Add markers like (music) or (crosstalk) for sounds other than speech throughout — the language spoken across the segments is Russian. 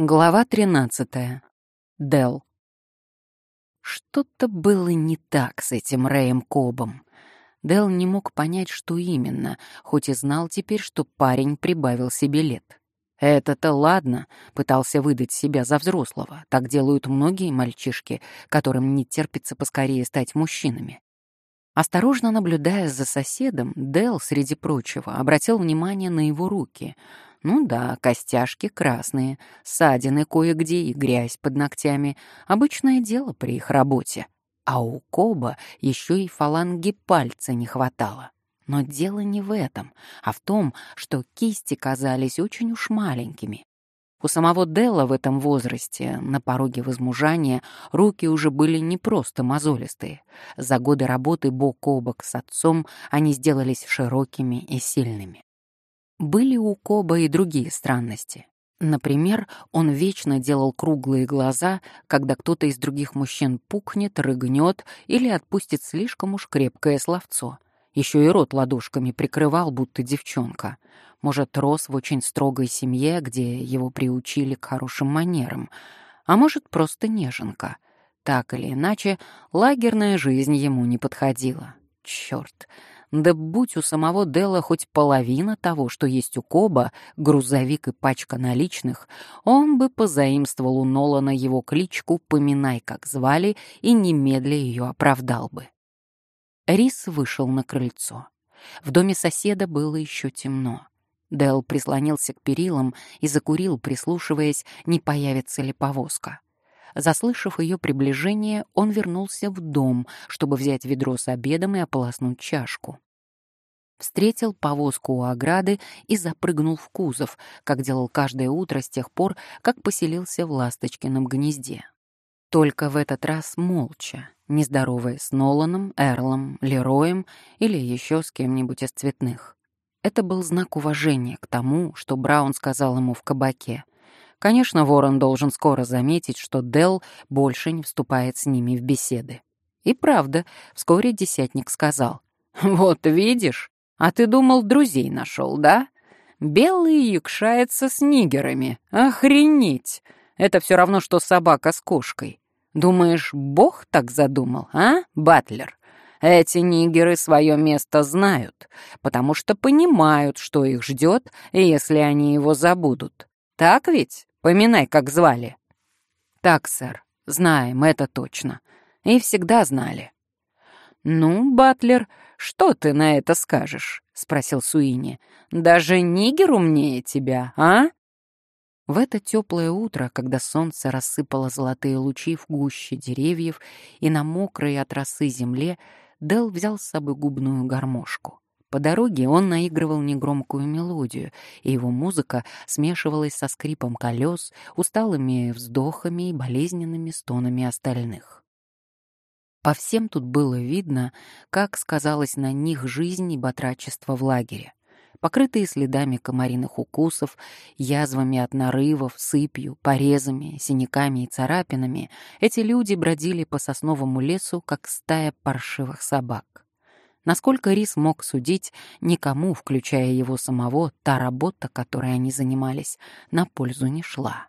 Глава 13. Дел. Что-то было не так с этим Рэем Кобом. Дел не мог понять, что именно, хоть и знал теперь, что парень прибавил себе лет. Это-то ладно, пытался выдать себя за взрослого. Так делают многие мальчишки, которым не терпится поскорее стать мужчинами. Осторожно наблюдая за соседом, Дел, среди прочего, обратил внимание на его руки — ну да, костяшки красные, ссадины кое-где и грязь под ногтями. Обычное дело при их работе. А у Коба еще и фаланги пальца не хватало. Но дело не в этом, а в том, что кисти казались очень уж маленькими. У самого Делла в этом возрасте, на пороге возмужания, руки уже были не просто мозолистые. За годы работы бок о бок с отцом они сделались широкими и сильными. Были у Коба и другие странности. Например, он вечно делал круглые глаза, когда кто-то из других мужчин пукнет, рыгнет или отпустит слишком уж крепкое словцо. Еще и рот ладошками прикрывал, будто девчонка. Может, рос в очень строгой семье, где его приучили к хорошим манерам. А может, просто неженка. Так или иначе, лагерная жизнь ему не подходила. Черт! Да будь у самого Дела хоть половина того, что есть у Коба, грузовик и пачка наличных, он бы позаимствовал у Нолана его кличку «Поминай, как звали» и немедля ее оправдал бы. Рис вышел на крыльцо. В доме соседа было еще темно. Дел прислонился к перилам и закурил, прислушиваясь, не появится ли повозка. Заслышав ее приближение, он вернулся в дом, чтобы взять ведро с обедом и ополоснуть чашку. Встретил повозку у ограды и запрыгнул в кузов, как делал каждое утро с тех пор, как поселился в Ласточкином гнезде. Только в этот раз молча, не здороваясь с Ноланом, Эрлом, Лероем или еще с кем-нибудь из цветных. Это был знак уважения к тому, что Браун сказал ему в кабаке — Конечно, Ворон должен скоро заметить, что Дел больше не вступает с ними в беседы. И правда, вскоре десятник сказал. (laughs) «Вот видишь, а ты думал, друзей нашел, да? Белый якшается с нигерами. Охренеть! Это все равно, что собака с кошкой. Думаешь, Бог так задумал, а, Батлер? Эти нигеры свое место знают, потому что понимают, что их ждет, если они его забудут. Так ведь? Поминай, как звали». «Так, сэр, знаем, это точно. И всегда знали». «Ну, Батлер, что ты на это скажешь?» — спросил Суини. «Даже нигер умнее тебя, а?» В это теплое утро, когда солнце рассыпало золотые лучи в гуще деревьев и на мокрой от росы земле, Дел взял с собой губную гармошку. По дороге он наигрывал негромкую мелодию, и его музыка смешивалась со скрипом колес, усталыми вздохами и болезненными стонами остальных. По всем тут было видно, как сказалась на них жизнь и батрачество в лагере. Покрытые следами комариных укусов, язвами от нарывов, сыпью, порезами, синяками и царапинами, эти люди бродили по сосновому лесу, как стая паршивых собак. Насколько Рис мог судить, никому, включая его самого, та работа, которой они занимались, на пользу не шла.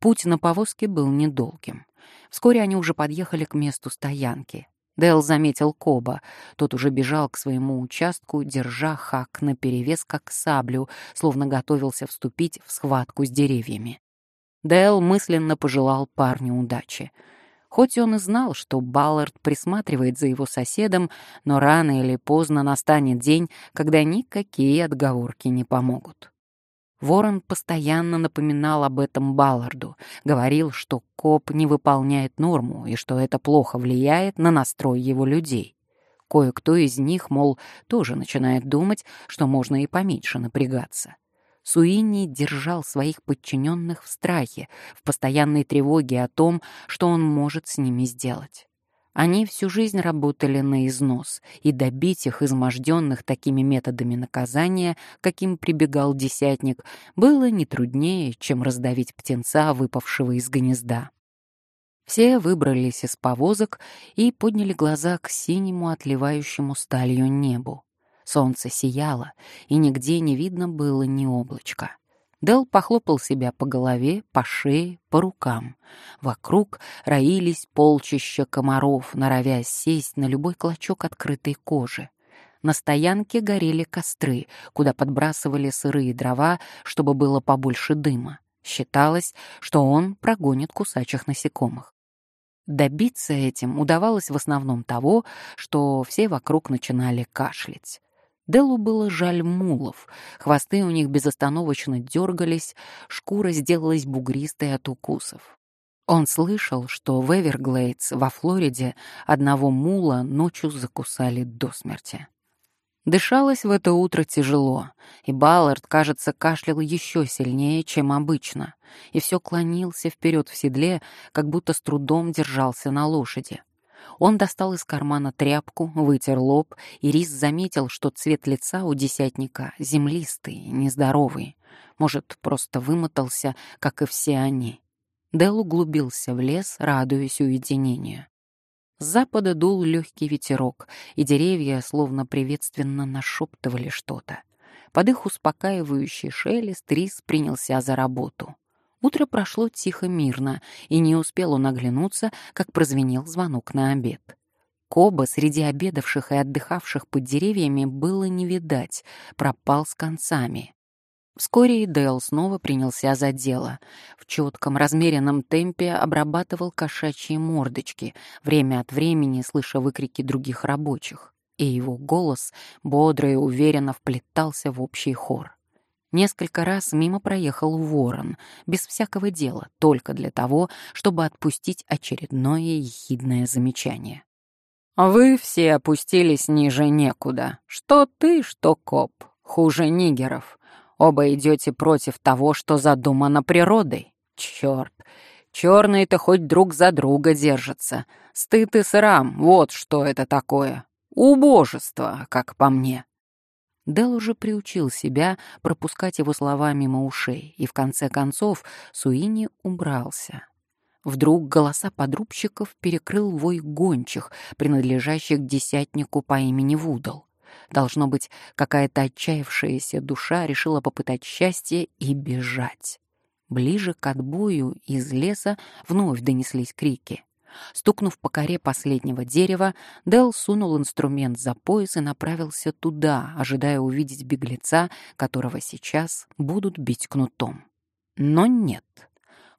Путь на повозке был недолгим. Вскоре они уже подъехали к месту стоянки. Дэл заметил Коба. Тот уже бежал к своему участку, держа хак наперевес, как саблю, словно готовился вступить в схватку с деревьями. Дэл мысленно пожелал парню удачи — Хоть он и знал, что Баллард присматривает за его соседом, но рано или поздно настанет день, когда никакие отговорки не помогут. Ворон постоянно напоминал об этом Балларду, говорил, что коп не выполняет норму и что это плохо влияет на настрой его людей. Кое-кто из них, мол, тоже начинает думать, что можно и поменьше напрягаться. Суини держал своих подчиненных в страхе, в постоянной тревоге о том, что он может с ними сделать. Они всю жизнь работали на износ, и добить их, изможденных такими методами наказания, каким прибегал десятник, было не труднее, чем раздавить птенца, выпавшего из гнезда. Все выбрались из повозок и подняли глаза к синему, отливающему сталью небу. Солнце сияло, и нигде не видно было ни облачка. Дел похлопал себя по голове, по шее, по рукам. Вокруг роились полчища комаров, норовя сесть на любой клочок открытой кожи. На стоянке горели костры, куда подбрасывали сырые дрова, чтобы было побольше дыма. Считалось, что он прогонит кусачих насекомых. Добиться этим удавалось в основном того, что все вокруг начинали кашлять. Делу было жаль мулов. Хвосты у них безостановочно дергались, шкура сделалась бугристой от укусов. Он слышал, что в Эверглейдс во Флориде одного мула ночью закусали до смерти. Дышалось в это утро тяжело, и Баллард, кажется, кашлял еще сильнее, чем обычно, и все клонился вперед в седле, как будто с трудом держался на лошади. Он достал из кармана тряпку, вытер лоб, и Рис заметил, что цвет лица у десятника землистый, нездоровый. Может, просто вымотался, как и все они. Дел углубился в лес, радуясь уединению. С запада дул легкий ветерок, и деревья словно приветственно нашептывали что-то. Под их успокаивающий шелест Рис принялся за работу. Утро прошло тихо-мирно, и не успел он оглянуться, как прозвенел звонок на обед. Коба среди обедавших и отдыхавших под деревьями было не видать, пропал с концами. Вскоре Дэл снова принялся за дело. В четком, размеренном темпе обрабатывал кошачьи мордочки, время от времени слыша выкрики других рабочих. И его голос бодро и уверенно вплетался в общий хор. Несколько раз мимо проехал ворон, без всякого дела, только для того, чтобы отпустить очередное ехидное замечание. «Вы все опустились ниже некуда. Что ты, что коп. Хуже нигеров. Оба идете против того, что задумано природой. Черт, черные-то хоть друг за друга держатся. Стыд и срам, вот что это такое. Убожество, как по мне. Дел уже приучил себя пропускать его слова мимо ушей, и в конце концов Суини убрался. Вдруг голоса подрубщиков перекрыл вой гончих, принадлежащих десятнику по имени Вудал. Должно быть, какая-то отчаявшаяся душа решила попытать счастье и бежать. Ближе к отбою из леса вновь донеслись крики. Стукнув по коре последнего дерева, Дел сунул инструмент за пояс и направился туда, ожидая увидеть беглеца, которого сейчас будут бить кнутом. Но нет.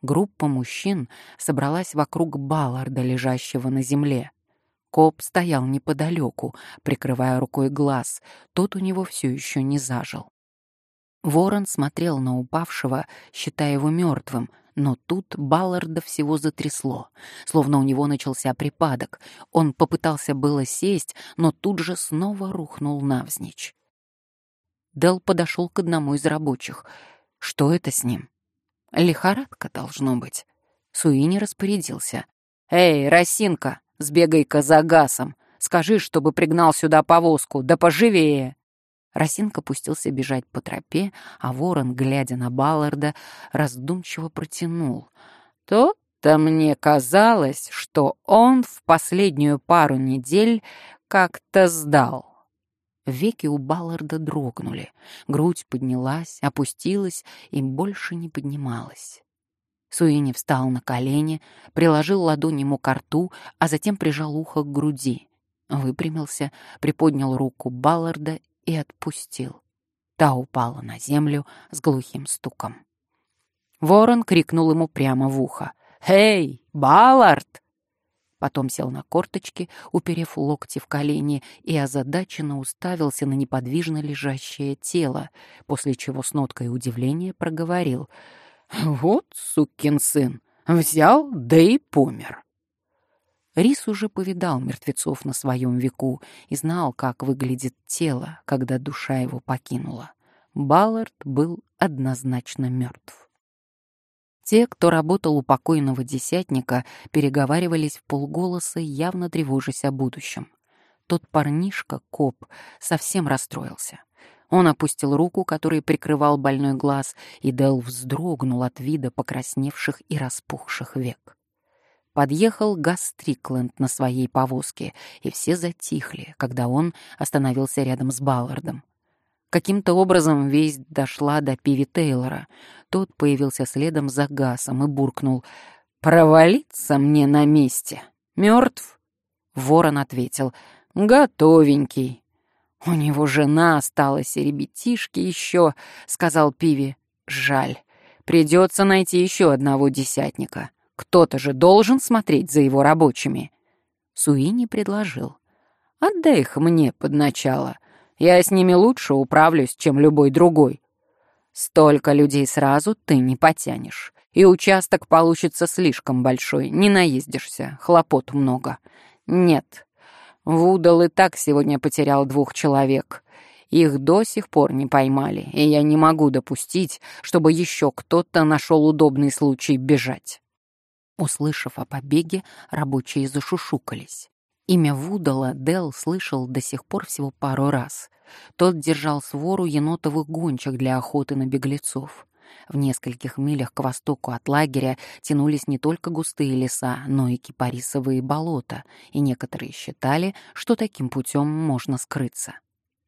Группа мужчин собралась вокруг Балларда, лежащего на земле. Коп стоял неподалеку, прикрывая рукой глаз, тот у него все еще не зажил. Ворон смотрел на упавшего, считая его мертвым, но тут Балларда всего затрясло, словно у него начался припадок. Он попытался было сесть, но тут же снова рухнул навзничь. Дел подошел к одному из рабочих. Что это с ним? Лихорадка должно быть. Суини распорядился. «Эй, Росинка, Сбегай-ка за Гасом. Скажи, чтобы пригнал сюда повозку, да поживее!» Росинка пустился бежать по тропе, а ворон, глядя на Балларда, раздумчиво протянул. «То-то мне казалось, что он в последнюю пару недель как-то сдал». Веки у Балларда дрогнули, грудь поднялась, опустилась и больше не поднималась. Суини встал на колени, приложил ладонь ему к рту, а затем прижал ухо к груди. Выпрямился, приподнял руку Балларда и отпустил. Та упала на землю с глухим стуком. Ворон крикнул ему прямо в ухо. «Эй, Баллард!» Потом сел на корточки, уперев локти в колени, и озадаченно уставился на неподвижно лежащее тело, после чего с ноткой удивления проговорил — вот сукин сын, взял, да и помер. Рис уже повидал мертвецов на своем веку и знал, как выглядит тело, когда душа его покинула. Баллард был однозначно мертв. Те, кто работал у покойного десятника, переговаривались в полголоса, явно тревожась о будущем. Тот парнишка, коп, совсем расстроился. Он опустил руку, которой прикрывал больной глаз, и Дел вздрогнул от вида покрасневших и распухших век. Подъехал Газ Стрикленд на своей повозке, и все затихли, когда он остановился рядом с Баллардом. Каким-то образом весть дошла до Пиви Тейлора. Тот появился следом за Гасом и буркнул «Провалиться мне на месте! Мертв?» Ворон ответил «Готовенький». «У него жена осталась и ребятишки еще», — сказал Пиви. «Жаль. Придется найти еще одного десятника. Кто-то же должен смотреть за его рабочими». Суини предложил. «Отдай их мне под начало. Я с ними лучше управлюсь, чем любой другой. Столько людей сразу ты не потянешь. И участок получится слишком большой, не наездишься, хлопот много. Нет, Вудал и так сегодня потерял двух человек. Их до сих пор не поймали, и я не могу допустить, чтобы еще кто-то нашел удобный случай бежать. Услышав о побеге, рабочие зашушукались. Имя Вудала Дел слышал до сих пор всего пару раз. Тот держал свору енотовых гончих для охоты на беглецов. В нескольких милях к востоку от лагеря тянулись не только густые леса, но и кипарисовые болота, и некоторые считали, что таким путем можно скрыться.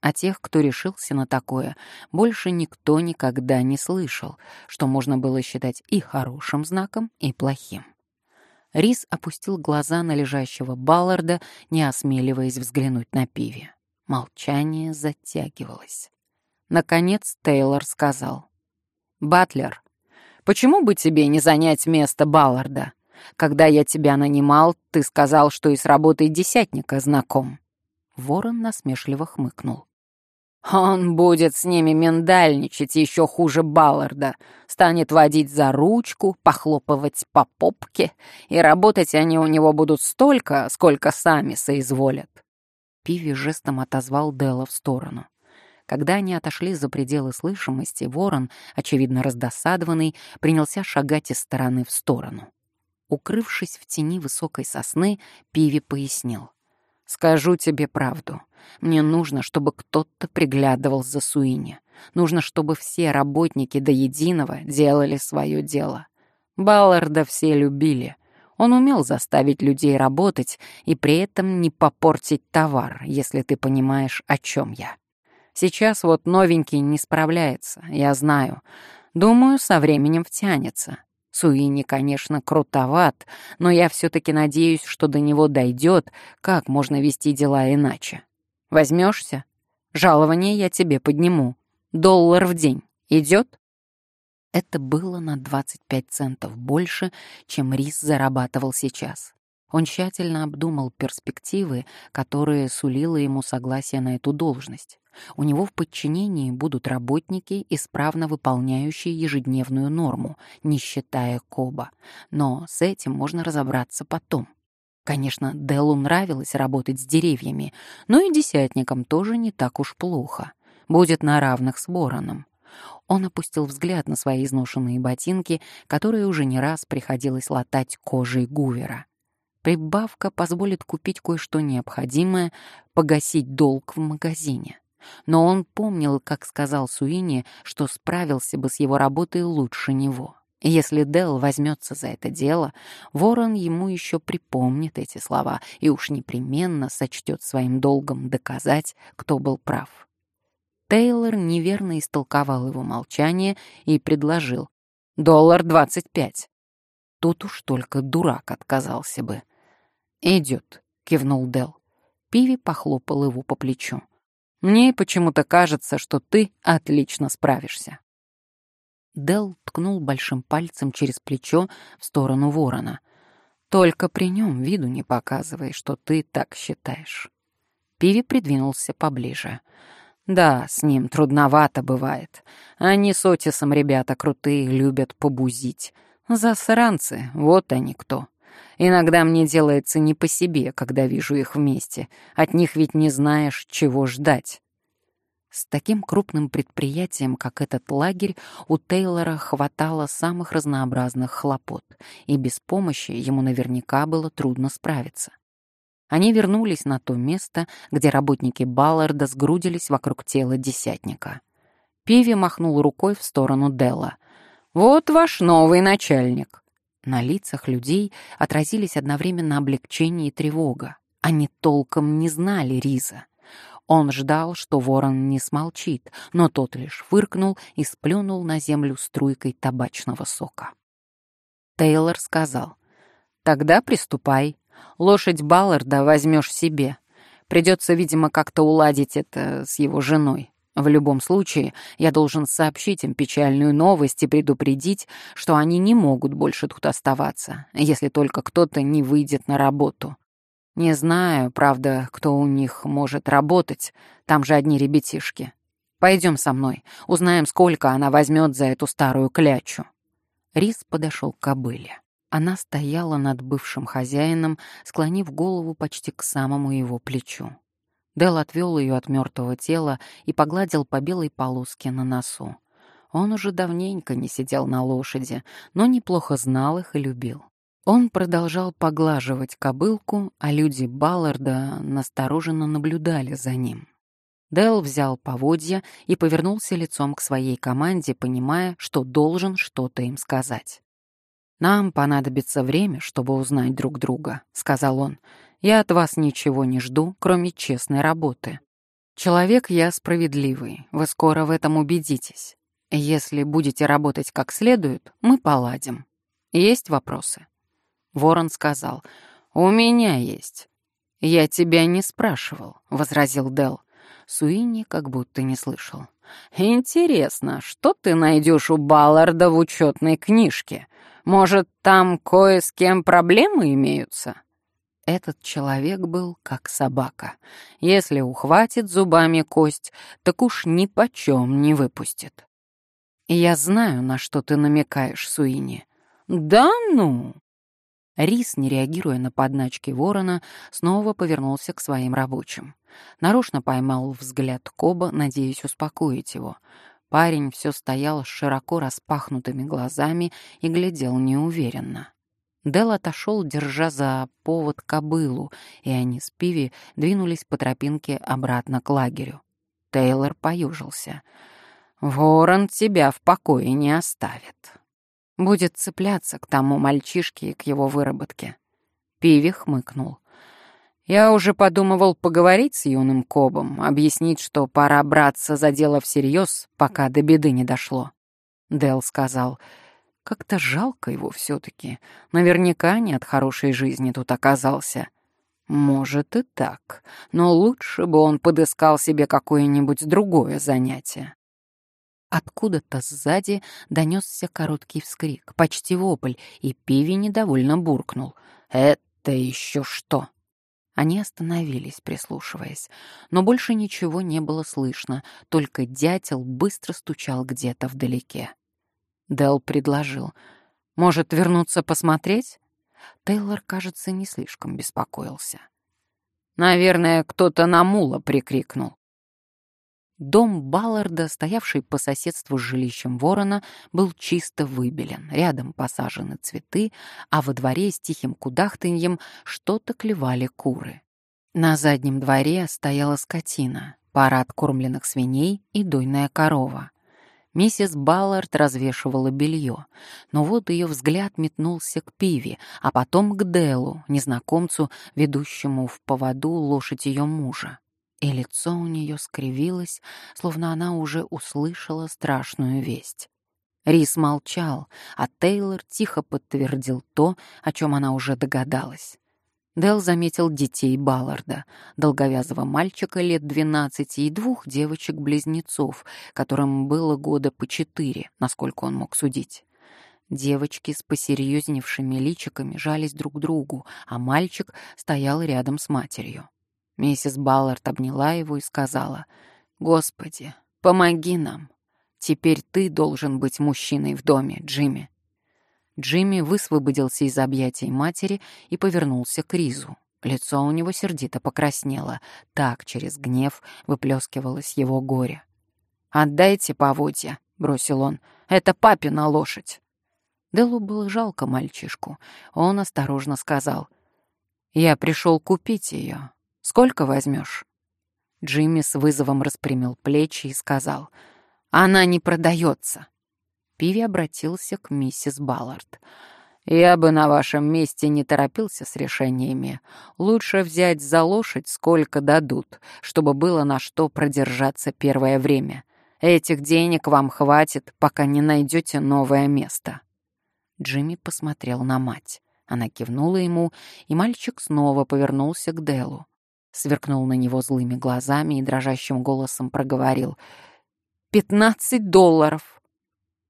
А тех, кто решился на такое, больше никто никогда не слышал, что можно было считать и хорошим знаком, и плохим. Рис опустил глаза на лежащего Балларда, не осмеливаясь взглянуть на пиве. Молчание затягивалось. Наконец Тейлор сказал. «Батлер, почему бы тебе не занять место Балларда? Когда я тебя нанимал, ты сказал, что и с работой десятника знаком». Ворон насмешливо хмыкнул. «Он будет с ними миндальничать еще хуже Балларда, станет водить за ручку, похлопывать по попке, и работать они у него будут столько, сколько сами соизволят». Пиви жестом отозвал Дела в сторону. Когда они отошли за пределы слышимости, ворон, очевидно раздосадованный, принялся шагать из стороны в сторону. Укрывшись в тени высокой сосны, Пиви пояснил. «Скажу тебе правду. Мне нужно, чтобы кто-то приглядывал за Суини. Нужно, чтобы все работники до единого делали свое дело. Балларда все любили. Он умел заставить людей работать и при этом не попортить товар, если ты понимаешь, о чем я. Сейчас вот новенький не справляется, я знаю. Думаю, со временем втянется. Суини, конечно, крутоват, но я все-таки надеюсь, что до него дойдет, как можно вести дела иначе. Возьмешься? Жалование я тебе подниму. Доллар в день. Идет? Это было на 25 центов больше, чем Рис зарабатывал сейчас. Он тщательно обдумал перспективы, которые сулило ему согласие на эту должность. У него в подчинении будут работники, исправно выполняющие ежедневную норму, не считая Коба. Но с этим можно разобраться потом. Конечно, Делу нравилось работать с деревьями, но и десятникам тоже не так уж плохо. Будет на равных с Бороном. Он опустил взгляд на свои изношенные ботинки, которые уже не раз приходилось латать кожей Гувера. Прибавка позволит купить кое-что необходимое, погасить долг в магазине. Но он помнил, как сказал Суини, что справился бы с его работой лучше него. Если Дел возьмется за это дело, Ворон ему еще припомнит эти слова и уж непременно сочтет своим долгом доказать, кто был прав. Тейлор неверно истолковал его молчание и предложил «Доллар двадцать пять». Тут уж только дурак отказался бы. «Идет», — кивнул Дел. Пиви похлопал его по плечу. Мне почему-то кажется, что ты отлично справишься». Дел ткнул большим пальцем через плечо в сторону ворона. «Только при нем виду не показывай, что ты так считаешь». Пиви придвинулся поближе. «Да, с ним трудновато бывает. Они с Отисом ребята крутые, любят побузить. Засранцы, вот они кто». Иногда мне делается не по себе, когда вижу их вместе. От них ведь не знаешь, чего ждать. С таким крупным предприятием, как этот лагерь, у Тейлора хватало самых разнообразных хлопот, и без помощи ему наверняка было трудно справиться. Они вернулись на то место, где работники Балларда сгрудились вокруг тела десятника. Пиви махнул рукой в сторону Делла. «Вот ваш новый начальник». На лицах людей отразились одновременно облегчение и тревога. Они толком не знали Риза. Он ждал, что ворон не смолчит, но тот лишь фыркнул и сплюнул на землю струйкой табачного сока. Тейлор сказал, «Тогда приступай. Лошадь Балларда возьмешь себе. Придется, видимо, как-то уладить это с его женой. В любом случае, я должен сообщить им печальную новость и предупредить, что они не могут больше тут оставаться, если только кто-то не выйдет на работу. Не знаю, правда, кто у них может работать, там же одни ребятишки. Пойдем со мной, узнаем, сколько она возьмет за эту старую клячу. Рис подошел к кобыле. Она стояла над бывшим хозяином, склонив голову почти к самому его плечу. Дел отвел ее от мертвого тела и погладил по белой полоске на носу. Он уже давненько не сидел на лошади, но неплохо знал их и любил. Он продолжал поглаживать кобылку, а люди Балларда настороженно наблюдали за ним. Дэл взял поводья и повернулся лицом к своей команде, понимая, что должен что-то им сказать. «Нам понадобится время, чтобы узнать друг друга», — сказал он. «Я от вас ничего не жду, кроме честной работы. Человек я справедливый, вы скоро в этом убедитесь. Если будете работать как следует, мы поладим. Есть вопросы?» Ворон сказал, «У меня есть». «Я тебя не спрашивал», — возразил Дел. Суини как будто не слышал. «Интересно, что ты найдешь у Балларда в учетной книжке? Может, там кое с кем проблемы имеются?» Этот человек был как собака. Если ухватит зубами кость, так уж ни почем не выпустит. «Я знаю, на что ты намекаешь, Суини». «Да ну!» Рис, не реагируя на подначки ворона, снова повернулся к своим рабочим. Нарочно поймал взгляд Коба, надеясь успокоить его. Парень все стоял с широко распахнутыми глазами и глядел неуверенно. Дел отошел, держа за повод кобылу, и они с Пиви двинулись по тропинке обратно к лагерю. Тейлор поюжился. «Ворон тебя в покое не оставит» будет цепляться к тому мальчишке и к его выработке. Пиви хмыкнул. Я уже подумывал поговорить с юным Кобом, объяснить, что пора браться за дело всерьез, пока до беды не дошло. Дел сказал, как-то жалко его все-таки. Наверняка не от хорошей жизни тут оказался. Может и так, но лучше бы он подыскал себе какое-нибудь другое занятие. Откуда-то сзади донесся короткий вскрик, почти вопль, и Пиви недовольно буркнул. «Это еще что?» Они остановились, прислушиваясь, но больше ничего не было слышно, только дятел быстро стучал где-то вдалеке. Дел предложил. «Может, вернуться посмотреть?» Тейлор, кажется, не слишком беспокоился. «Наверное, кто-то на мула прикрикнул. Дом Балларда, стоявший по соседству с жилищем ворона, был чисто выбелен, рядом посажены цветы, а во дворе с тихим кудахтаньем что-то клевали куры. На заднем дворе стояла скотина, пара откормленных свиней и дойная корова. Миссис Баллард развешивала белье, но вот ее взгляд метнулся к Пиве, а потом к Делу, незнакомцу, ведущему в поводу лошадь ее мужа и лицо у нее скривилось, словно она уже услышала страшную весть. Рис молчал, а Тейлор тихо подтвердил то, о чем она уже догадалась. Дел заметил детей Балларда, долговязого мальчика лет двенадцати и двух девочек-близнецов, которым было года по четыре, насколько он мог судить. Девочки с посерьезневшими личиками жались друг к другу, а мальчик стоял рядом с матерью. Миссис Баллард обняла его и сказала, «Господи, помоги нам. Теперь ты должен быть мужчиной в доме, Джимми». Джимми высвободился из объятий матери и повернулся к Ризу. Лицо у него сердито покраснело, так через гнев выплескивалось его горе. «Отдайте поводья», — бросил он, — «это папина лошадь». Делу было жалко мальчишку. Он осторожно сказал, «Я пришел купить ее. Сколько возьмешь?» Джимми с вызовом распрямил плечи и сказал, «Она не продается». Пиви обратился к миссис Баллард. Я бы на вашем месте не торопился с решениями. Лучше взять за лошадь, сколько дадут, чтобы было на что продержаться первое время. Этих денег вам хватит, пока не найдете новое место». Джимми посмотрел на мать. Она кивнула ему, и мальчик снова повернулся к Делу. Сверкнул на него злыми глазами и дрожащим голосом проговорил. «Пятнадцать долларов!»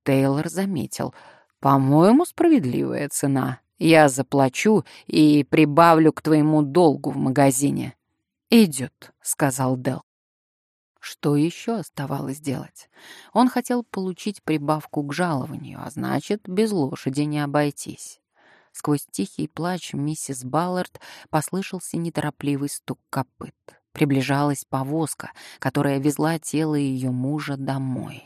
Тейлор заметил — «По-моему, справедливая цена. Я заплачу и прибавлю к твоему долгу в магазине». «Идет», — сказал Дел. Что еще оставалось делать? Он хотел получить прибавку к жалованию, а значит, без лошади не обойтись. Сквозь тихий плач миссис Баллард послышался неторопливый стук копыт. Приближалась повозка, которая везла тело ее мужа домой.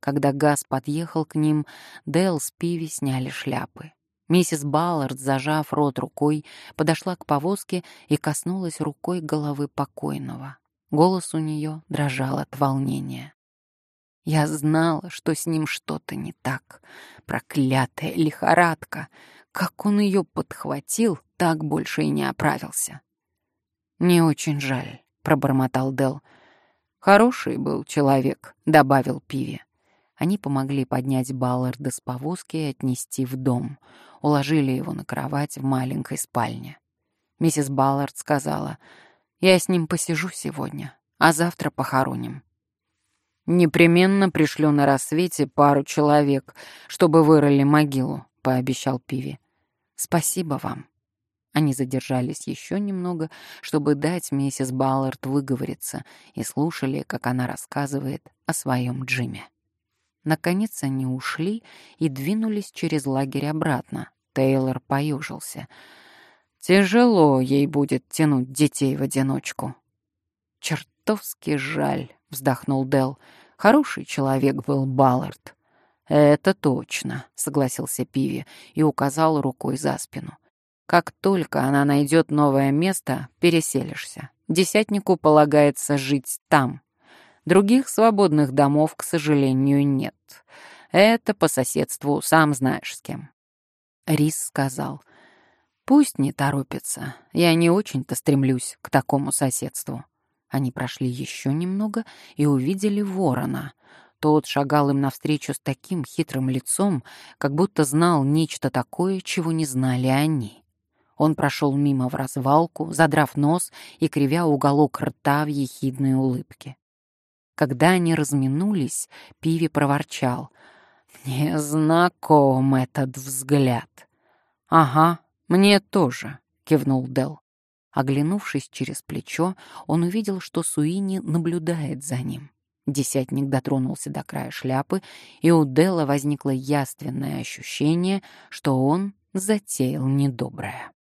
Когда Газ подъехал к ним, Дэл с Пиви сняли шляпы. Миссис Баллард, зажав рот рукой, подошла к повозке и коснулась рукой головы покойного. Голос у нее дрожал от волнения. Я знала, что с ним что-то не так. Проклятая лихорадка! Как он ее подхватил, так больше и не оправился. «Не очень жаль», — пробормотал Дел. «Хороший был человек», — добавил Пиви. Они помогли поднять Балларда с повозки и отнести в дом. Уложили его на кровать в маленькой спальне. Миссис Баллард сказала, «Я с ним посижу сегодня, а завтра похороним». «Непременно пришлю на рассвете пару человек, чтобы вырыли могилу», — пообещал Пиви. «Спасибо вам». Они задержались еще немного, чтобы дать миссис Баллард выговориться, и слушали, как она рассказывает о своем Джиме. Наконец они ушли и двинулись через лагерь обратно. Тейлор поюжился. «Тяжело ей будет тянуть детей в одиночку». «Чертовски жаль», — вздохнул Дел. «Хороший человек был Баллард». «Это точно», — согласился Пиви и указал рукой за спину. «Как только она найдет новое место, переселишься. Десятнику полагается жить там, Других свободных домов, к сожалению, нет. Это по соседству, сам знаешь с кем. Рис сказал, «Пусть не торопится, я не очень-то стремлюсь к такому соседству». Они прошли еще немного и увидели ворона. Тот шагал им навстречу с таким хитрым лицом, как будто знал нечто такое, чего не знали они. Он прошел мимо в развалку, задрав нос и кривя уголок рта в ехидной улыбке. Когда они разминулись, Пиви проворчал. «Мне знаком этот взгляд». «Ага, мне тоже», — кивнул Дел. Оглянувшись через плечо, он увидел, что Суини наблюдает за ним. Десятник дотронулся до края шляпы, и у Дела возникло яственное ощущение, что он затеял недоброе.